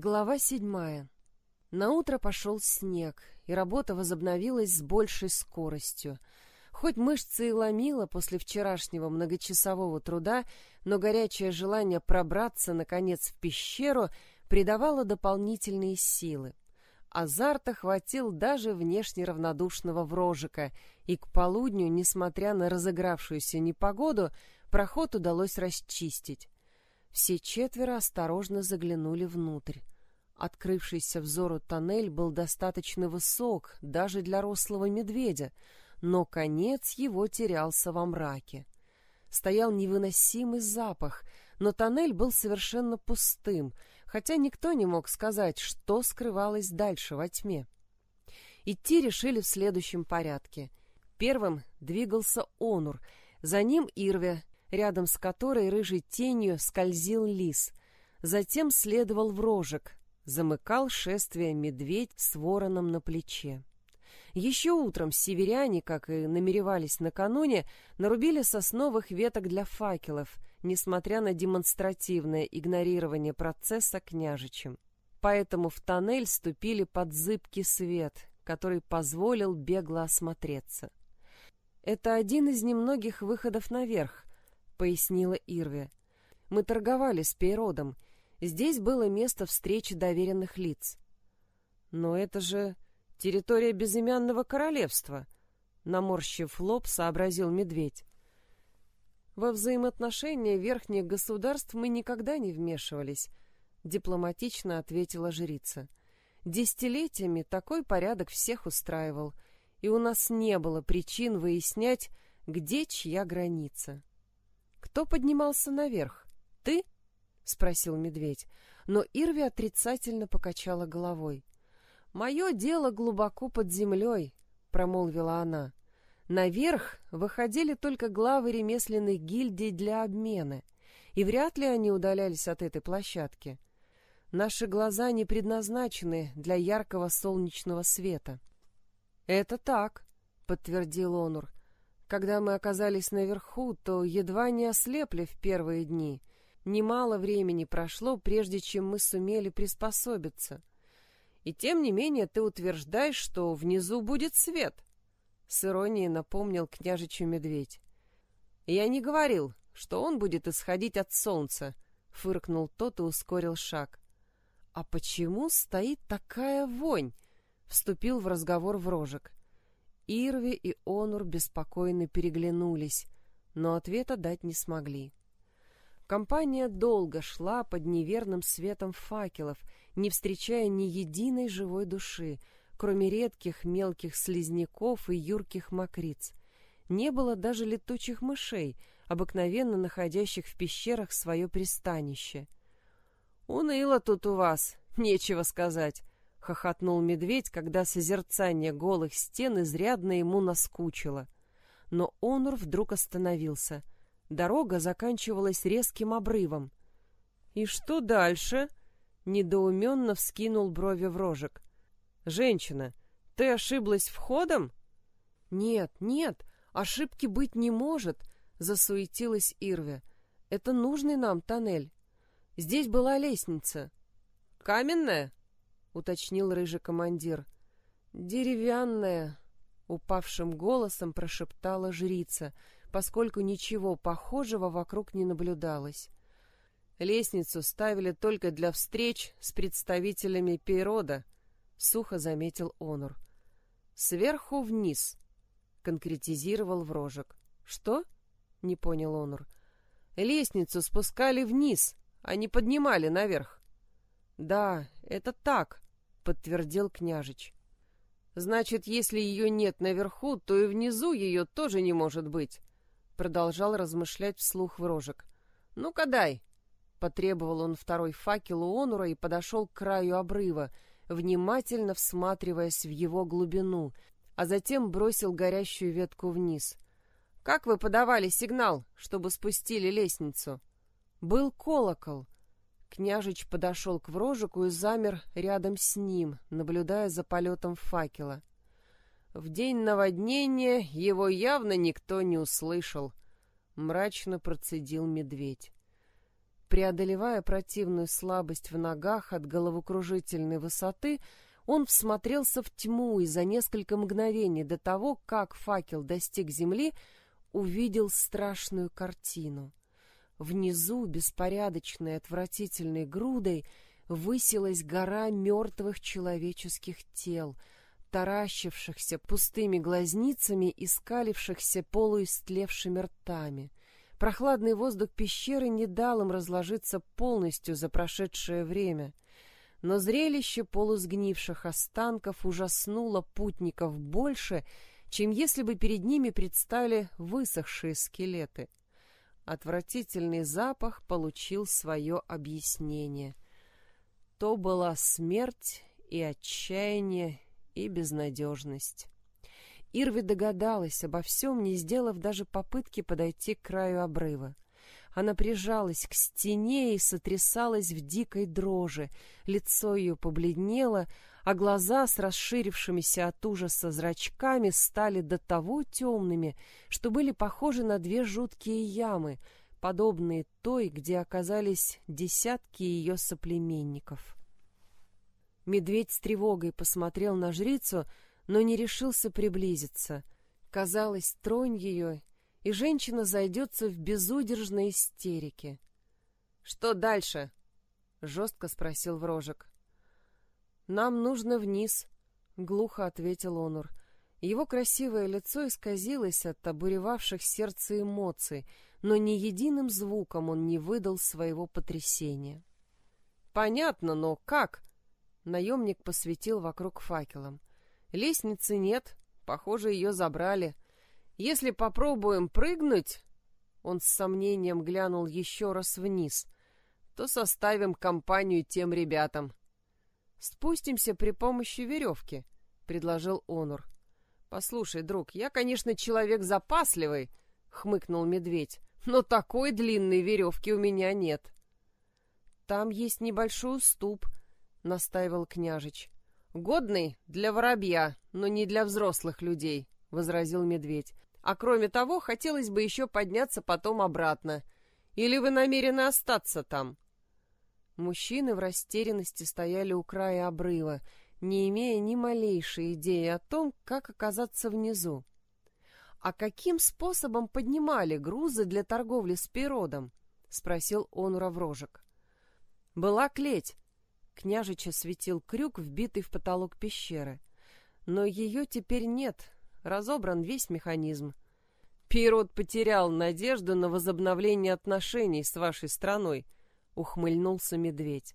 Глава седьмая. На утро пошел снег, и работа возобновилась с большей скоростью. Хоть мышцы и ломило после вчерашнего многочасового труда, но горячее желание пробраться, наконец, в пещеру придавало дополнительные силы. Азарта хватил даже внешне равнодушного врожика, и к полудню, несмотря на разыгравшуюся непогоду, проход удалось расчистить. Все четверо осторожно заглянули внутрь. Открывшийся взору тоннель был достаточно высок даже для рослого медведя, но конец его терялся во мраке. Стоял невыносимый запах, но тоннель был совершенно пустым, хотя никто не мог сказать, что скрывалось дальше во тьме. Идти решили в следующем порядке. Первым двигался Онур, за ним Ирве, рядом с которой рыжей тенью скользил лис. Затем следовал врожек, замыкал шествие медведь с вороном на плече. Еще утром северяне, как и намеревались накануне, нарубили сосновых веток для факелов, несмотря на демонстративное игнорирование процесса княжичем. Поэтому в тоннель ступили под зыбкий свет, который позволил бегло осмотреться. Это один из немногих выходов наверх, пояснила Ирве. Мы торговали с Пейродом. Здесь было место встречи доверенных лиц. Но это же территория безымянного королевства, наморщив лоб, сообразил медведь. Во взаимоотношения верхних государств мы никогда не вмешивались, дипломатично ответила жрица. Десятилетиями такой порядок всех устраивал, и у нас не было причин выяснять, где чья граница. Кто поднимался наверх? Ты? спросил медведь, но Ирви отрицательно покачала головой. Мое дело глубоко под землей, промолвила она. Наверх выходили только главы ремесленных гильдий для обмена, и вряд ли они удалялись от этой площадки. Наши глаза не предназначены для яркого солнечного света. Это так, подтвердил Онур. Когда мы оказались наверху, то едва не ослепли в первые дни. Немало времени прошло, прежде чем мы сумели приспособиться. И тем не менее ты утверждаешь, что внизу будет свет. С иронией напомнил княжичу медведь. Я не говорил, что он будет исходить от солнца, фыркнул тот и ускорил шаг. А почему стоит такая вонь? Вступил в разговор Врожек. Ирви и Онур беспокойно переглянулись, но ответа дать не смогли. Компания долго шла под неверным светом факелов, не встречая ни единой живой души, кроме редких мелких слизняков и юрких мокриц. Не было даже летучих мышей, обыкновенно находящих в пещерах свое пристанище. «Уныло тут у вас, нечего сказать», — хохотнул медведь, когда созерцание голых стен изрядно ему наскучило. Но Онур вдруг остановился. Дорога заканчивалась резким обрывом. «И что дальше?» — недоуменно вскинул брови в рожек. «Женщина, ты ошиблась входом?» «Нет, нет, ошибки быть не может», — засуетилась Ирве. «Это нужный нам тоннель. Здесь была лестница». «Каменная?» Уточнил рыжий командир. Деревянная, упавшим голосом прошептала жрица, поскольку ничего похожего вокруг не наблюдалось. Лестницу ставили только для встреч с представителями Пейрода, сухо заметил Онур. Сверху вниз, конкретизировал Врожек. Что? не понял Онур. Лестницу спускали вниз, а не поднимали наверх. Да, это так, подтвердил княжич. Значит, если ее нет наверху, то и внизу ее тоже не может быть, продолжал размышлять вслух Врожек. Ну-ка дай, потребовал он второй факел у Онура и подошел к краю обрыва, внимательно всматриваясь в его глубину, а затем бросил горящую ветку вниз. Как вы подавали сигнал, чтобы спустили лестницу? Был колокол. Княжич подошел к врожику и замер рядом с ним, наблюдая за полетом факела. В день наводнения его явно никто не услышал. Мрачно процедил медведь. Преодолевая противную слабость в ногах от головокружительной высоты, он всмотрелся в тьму и за несколько мгновений до того, как факел достиг земли, увидел страшную картину. Внизу, беспорядочной отвратительной грудой, высилась гора мертвых человеческих тел, таращившихся пустыми глазницами и скалившихся полуистлевшими ртами. Прохладный воздух пещеры не дал им разложиться полностью за прошедшее время, но зрелище полусгнивших останков ужаснуло путников больше, чем если бы перед ними предстали высохшие скелеты. Отвратительный запах получил свое объяснение. То была смерть и отчаяние и безнадежность. Ирви догадалась обо всем, не сделав даже попытки подойти к краю обрыва. Она прижалась к стене и сотрясалась в дикой дрожи. Лицо ее побледнело, а глаза с расширившимися от ужаса зрачками стали до того темными, что были похожи на две жуткие ямы, подобные той, где оказались десятки ее соплеменников. Медведь с тревогой посмотрел на жрицу, но не решился приблизиться. Казалось, тронь ее, и женщина зайдется в безудержной истерике. — Что дальше? — жестко спросил Врожек. — Нам нужно вниз, — глухо ответил Онур. Его красивое лицо исказилось от обуревавших сердце эмоций, но ни единым звуком он не выдал своего потрясения. — Понятно, но как? — наемник посветил вокруг факелом. Лестницы нет, похоже, ее забрали. Если попробуем прыгнуть, он с сомнением глянул еще раз вниз, то составим компанию тем ребятам. Спустимся при помощи веревки, предложил Онур. Послушай, друг, я, конечно, человек запасливый, хмыкнул медведь, но такой длинной веревки у меня нет. Там есть небольшой уступ, настаивал княжич. «Годный для воробья, но не для взрослых людей», — возразил медведь. «А кроме того, хотелось бы еще подняться потом обратно. Или вы намерены остаться там?» Мужчины в растерянности стояли у края обрыва, не имея ни малейшей идеи о том, как оказаться внизу. «А каким способом поднимали грузы для торговли с пиродом?» — спросил он у Раврожек. «Была клеть, Княжича светил крюк, вбитый в потолок пещеры. Но ее теперь нет, разобран весь механизм. Пирот потерял надежду на возобновление отношений с вашей страной, ухмыльнулся медведь.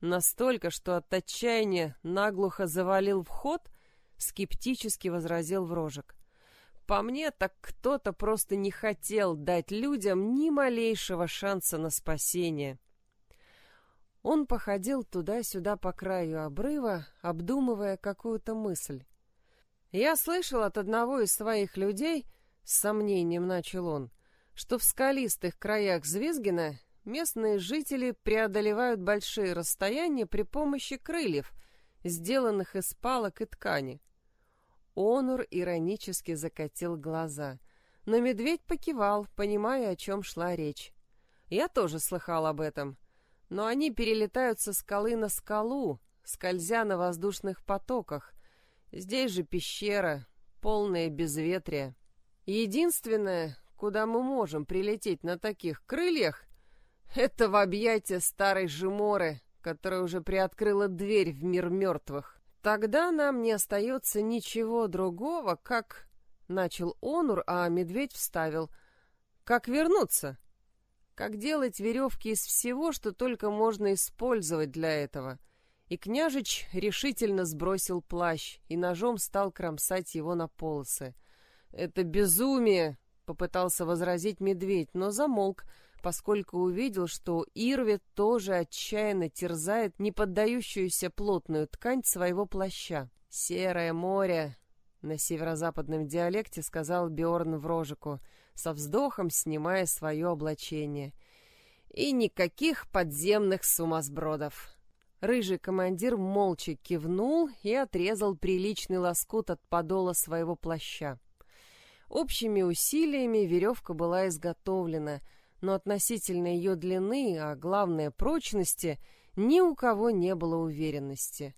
Настолько, что от отчаяния наглухо завалил вход, скептически возразил Врожек. По мне, так кто-то просто не хотел дать людям ни малейшего шанса на спасение. Он походил туда-сюда по краю обрыва, обдумывая какую-то мысль. «Я слышал от одного из своих людей, — с сомнением начал он, — что в скалистых краях Звизгина местные жители преодолевают большие расстояния при помощи крыльев, сделанных из палок и ткани. Онур иронически закатил глаза, но медведь покивал, понимая, о чем шла речь. Я тоже слыхал об этом — но они перелетают со скалы на скалу, скользя на воздушных потоках. Здесь же пещера, полное безветрие. Единственное, куда мы можем прилететь на таких крыльях, это в объятия старой Жеморы, которая уже приоткрыла дверь в мир мертвых. Тогда нам не остается ничего другого, как... Начал Онур, а медведь вставил. Как вернуться? как делать веревки из всего, что только можно использовать для этого. И княжич решительно сбросил плащ и ножом стал кромсать его на полосы. «Это безумие!» — попытался возразить медведь, но замолк, поскольку увидел, что Ирве тоже отчаянно терзает неподдающуюся плотную ткань своего плаща. «Серое море!» — на северо-западном диалекте сказал Биорн Врожику — со вздохом снимая свое облачение. И никаких подземных сумасбродов. Рыжий командир молча кивнул и отрезал приличный лоскут от подола своего плаща. Общими усилиями веревка была изготовлена, но относительно ее длины, а главное прочности, ни у кого не было уверенности.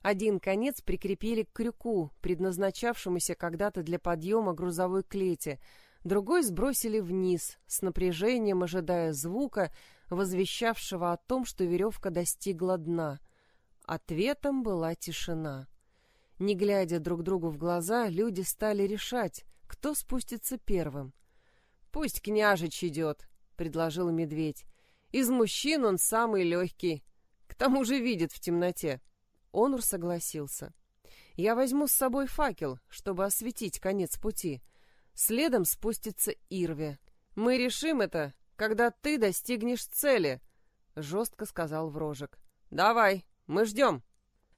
Один конец прикрепили к крюку, предназначавшемуся когда-то для подъема грузовой клети, другой сбросили вниз, с напряжением ожидая звука, возвещавшего о том, что веревка достигла дна. Ответом была тишина. Не глядя друг другу в глаза, люди стали решать, кто спустится первым. «Пусть княжич идет», — предложил медведь. «Из мужчин он самый легкий. К тому же видит в темноте». Онур согласился. «Я возьму с собой факел, чтобы осветить конец пути. Следом спустится Ирве. Мы решим это, когда ты достигнешь цели», — жестко сказал Врожек. «Давай, мы ждем».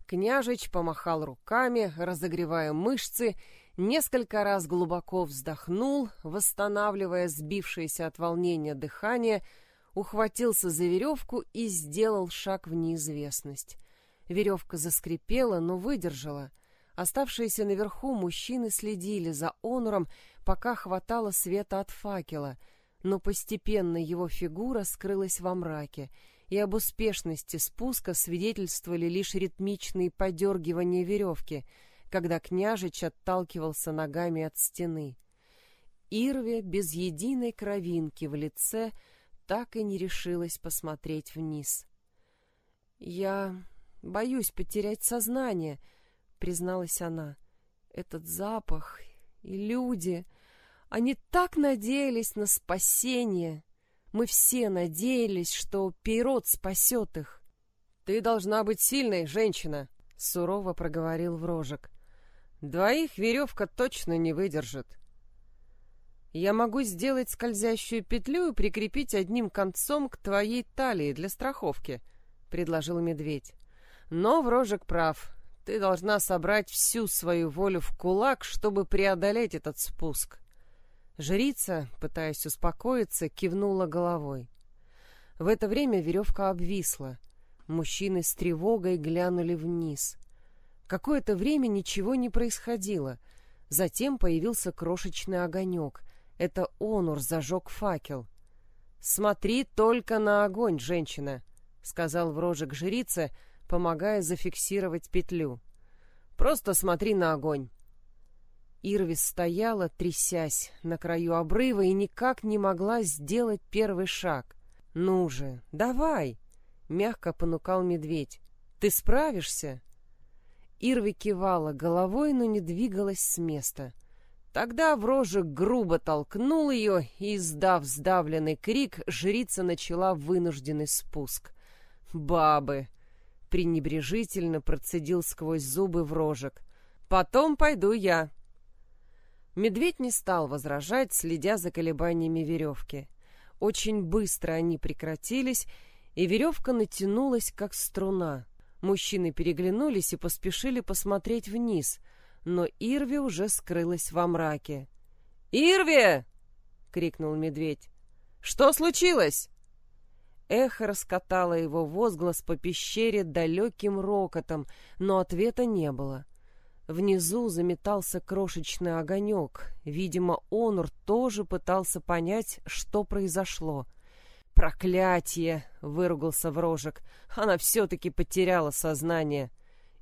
Княжич помахал руками, разогревая мышцы, несколько раз глубоко вздохнул, восстанавливая сбившееся от волнения дыхание, ухватился за веревку и сделал шаг в неизвестность. Веревка заскрипела, но выдержала. Оставшиеся наверху мужчины следили за Онуром, пока хватало света от факела, но постепенно его фигура скрылась во мраке — и об успешности спуска свидетельствовали лишь ритмичные подергивания веревки, когда княжич отталкивался ногами от стены. Ирве без единой кровинки в лице так и не решилась посмотреть вниз. «Я боюсь потерять сознание», — призналась она. «Этот запах и люди, они так надеялись на спасение». Мы все надеялись, что Пейрот спасет их. «Ты должна быть сильной, женщина», — сурово проговорил Врожек. «Двоих веревка точно не выдержит». «Я могу сделать скользящую петлю и прикрепить одним концом к твоей талии для страховки», — предложил медведь. «Но Врожек прав. Ты должна собрать всю свою волю в кулак, чтобы преодолеть этот спуск». Жрица, пытаясь успокоиться, кивнула головой. В это время веревка обвисла. Мужчины с тревогой глянули вниз. Какое-то время ничего не происходило. Затем появился крошечный огонек. Это Онур зажег факел. «Смотри только на огонь, женщина», — сказал врожек жрице, помогая зафиксировать петлю. «Просто смотри на огонь». Ирвис стояла, трясясь, на краю обрыва и никак не могла сделать первый шаг. «Ну же, давай!» — мягко понукал медведь. «Ты справишься?» Ирви кивала головой, но не двигалась с места. Тогда Врожек грубо толкнул ее, и, издав сдавленный крик, жрица начала вынужденный спуск. «Бабы!» — пренебрежительно процедил сквозь зубы Врожек. «Потом пойду я». Медведь не стал возражать, следя за колебаниями веревки. Очень быстро они прекратились, и веревка натянулась, как струна. Мужчины переглянулись и поспешили посмотреть вниз, но Ирви уже скрылась во мраке. «Ирви!» — крикнул медведь. «Что случилось?» Эхо раскатало его возглас по пещере далеким рокотом, но ответа не было. Внизу заметался крошечный огонек. Видимо, Онур тоже пытался понять, что произошло. «Проклятие!» — выругался Врожек. «Она все-таки потеряла сознание».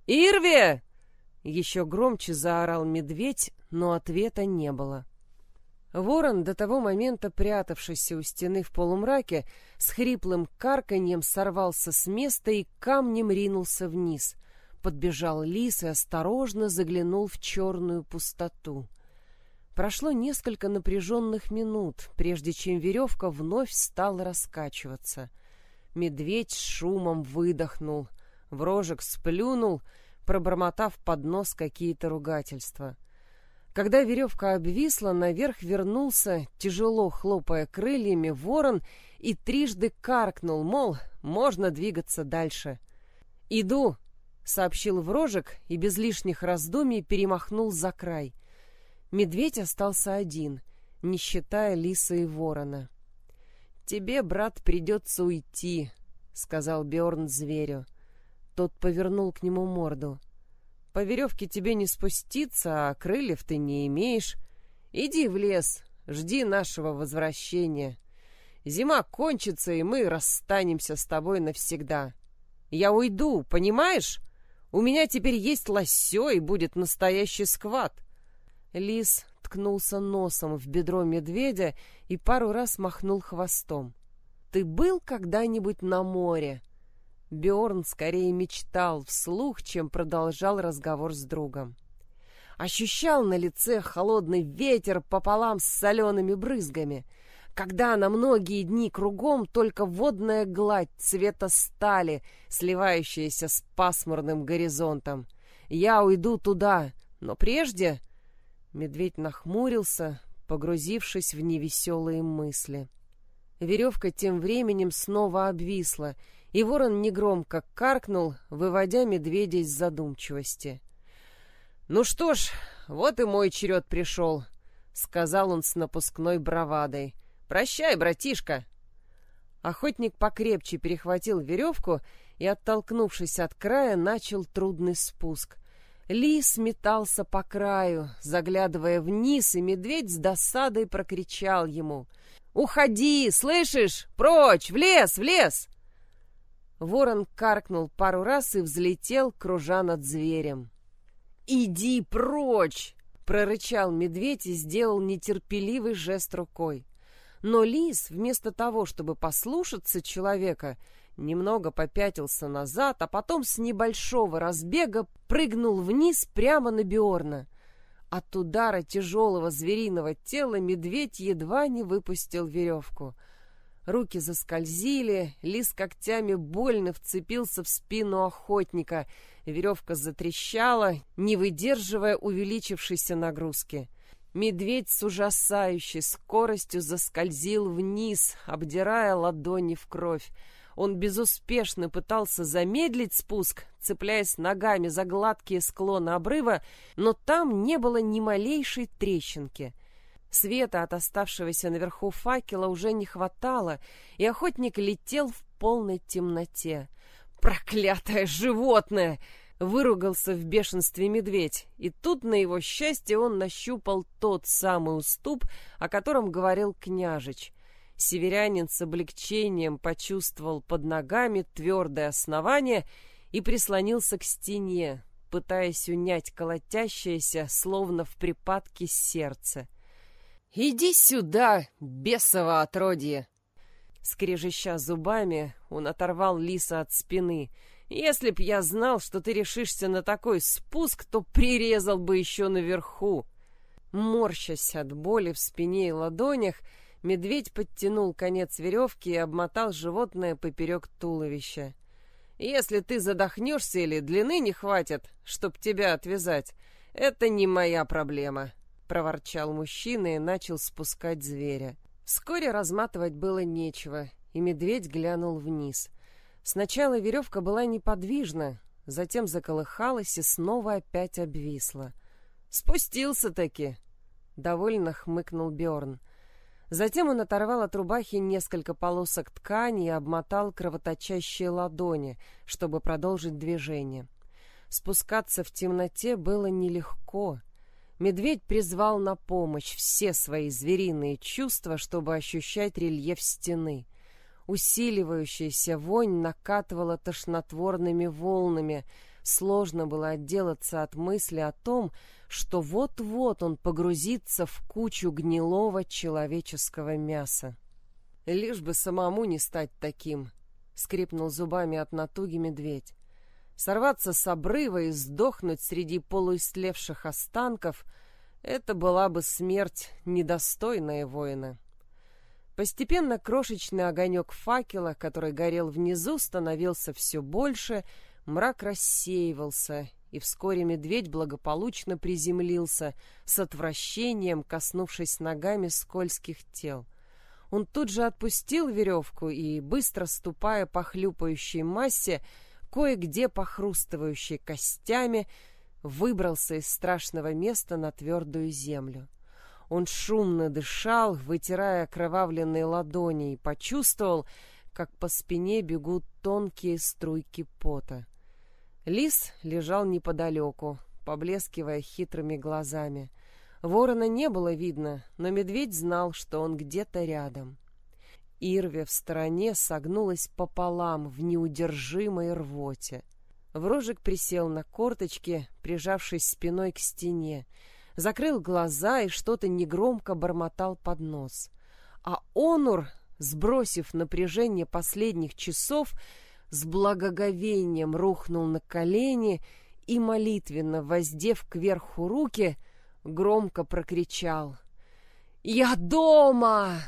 «Ирве!» — еще громче заорал медведь, но ответа не было. Ворон, до того момента прятавшийся у стены в полумраке, с хриплым карканьем сорвался с места и камнем ринулся вниз — подбежал лис и осторожно заглянул в черную пустоту. Прошло несколько напряженных минут, прежде чем веревка вновь стала раскачиваться. Медведь с шумом выдохнул, врожек сплюнул, пробормотав под нос какие-то ругательства. Когда веревка обвисла, наверх вернулся, тяжело хлопая крыльями, ворон и трижды каркнул, мол, можно двигаться дальше. «Иду!» сообщил Врожек и без лишних раздумий перемахнул за край. Медведь остался один, не считая лиса и ворона. «Тебе, брат, придется уйти», — сказал Бjorn зверю. Тот повернул к нему морду. «По веревке тебе не спуститься, а крыльев ты не имеешь. Иди в лес, жди нашего возвращения. Зима кончится, и мы расстанемся с тобой навсегда. Я уйду, понимаешь? У меня теперь есть лосё, и будет настоящий скват. Лис ткнулся носом в бедро медведя и пару раз махнул хвостом. «Ты был когда-нибудь на море?» Бjorn скорее мечтал вслух, чем продолжал разговор с другом. Ощущал на лице холодный ветер пополам с солеными брызгами, когда на многие дни кругом только водная гладь цвета стали, сливающаяся с пасмурным горизонтом. Я уйду туда, но прежде Медведь нахмурился, погрузившись в невеселые мысли. Веревка тем временем снова обвисла, и ворон негромко каркнул, выводя медведя из задумчивости. «Ну что ж, вот и мой черед пришел», — сказал он с напускной бравадой. «Прощай, братишка!» Охотник покрепче перехватил веревку и, оттолкнувшись от края, начал трудный спуск — Лис метался по краю, заглядывая вниз, и медведь с досадой прокричал ему. «Уходи, слышишь? Прочь! В лес, в лес!» Ворон каркнул пару раз и взлетел, кружа над зверем. «Иди прочь!» — прорычал медведь и сделал нетерпеливый жест рукой. Но лис, вместо того, чтобы послушаться человека, немного попятился назад, а потом с небольшого разбега прыгнул вниз прямо на Биорна. От удара тяжелого звериного тела медведь едва не выпустил веревку. Руки заскользили, лис когтями больно вцепился в спину охотника. Веревка затрещала, не выдерживая увеличившейся нагрузки. Медведь с ужасающей скоростью заскользил вниз, обдирая ладони в кровь. Он безуспешно пытался замедлить спуск, цепляясь ногами за гладкие склоны обрыва, но там не было ни малейшей трещинки. Света от оставшегося наверху факела уже не хватало, и охотник летел в полной темноте. «Проклятое животное!» — выругался в бешенстве медведь, и тут, на его счастье, он нащупал тот самый уступ, о котором говорил княжич. Северянин с облегчением почувствовал под ногами твердое основание и прислонился к стене, пытаясь унять колотящееся, словно в припадке сердце. «Иди сюда, бесово отродье!» Скрежеща зубами, он оторвал лиса от спины. «Если б я знал, что ты решишься на такой спуск, то прирезал бы еще наверху!» Морщась от боли в спине и ладонях, Медведь подтянул конец веревки и обмотал животное поперек туловища. «Если ты задохнешься или длины не хватит, чтоб тебя отвязать, это не моя проблема», — проворчал мужчина и начал спускать зверя. Вскоре разматывать было нечего, и медведь глянул вниз. Сначала веревка была неподвижна, затем заколыхалась и снова опять обвисла. «Спустился-таки!» — довольно хмыкнул Бjorn. Затем он оторвал от рубахи несколько полосок ткани и обмотал кровоточащие ладони, чтобы продолжить движение. Спускаться в темноте было нелегко. Медведь призвал на помощь все свои звериные чувства, чтобы ощущать рельеф стены. Усиливающаяся вонь накатывала тошнотворными волнами. Сложно было отделаться от мысли о том, что вот-вот он погрузится в кучу гнилого человеческого мяса. Лишь бы самому не стать таким, скрипнул зубами от натуги медведь. Сорваться с обрыва и сдохнуть среди полуистлевших останков — это была бы смерть, недостойная воина. Постепенно крошечный огонек факела, который горел внизу, становился все больше, мрак рассеивался, и вскоре медведь благополучно приземлился, с отвращением коснувшись ногами скользких тел. Он тут же отпустил веревку и, быстро ступая по хлюпающей массе, кое-где похрустывающей костями, выбрался из страшного места на твердую землю. Он шумно дышал, вытирая окровавленные ладони, и почувствовал, как по спине бегут тонкие струйки пота. Лис лежал неподалеку, поблескивая хитрыми глазами. Ворона не было видно, но медведь знал, что он где-то рядом. Ирве в стороне согнулась пополам в неудержимой рвоте. Врожек присел на корточки, прижавшись спиной к стене, закрыл глаза и что-то негромко бормотал под нос. А Онур, сбросив напряжение последних часов, с благоговением рухнул на колени и, молитвенно воздев кверху руки, громко прокричал «Я дома!»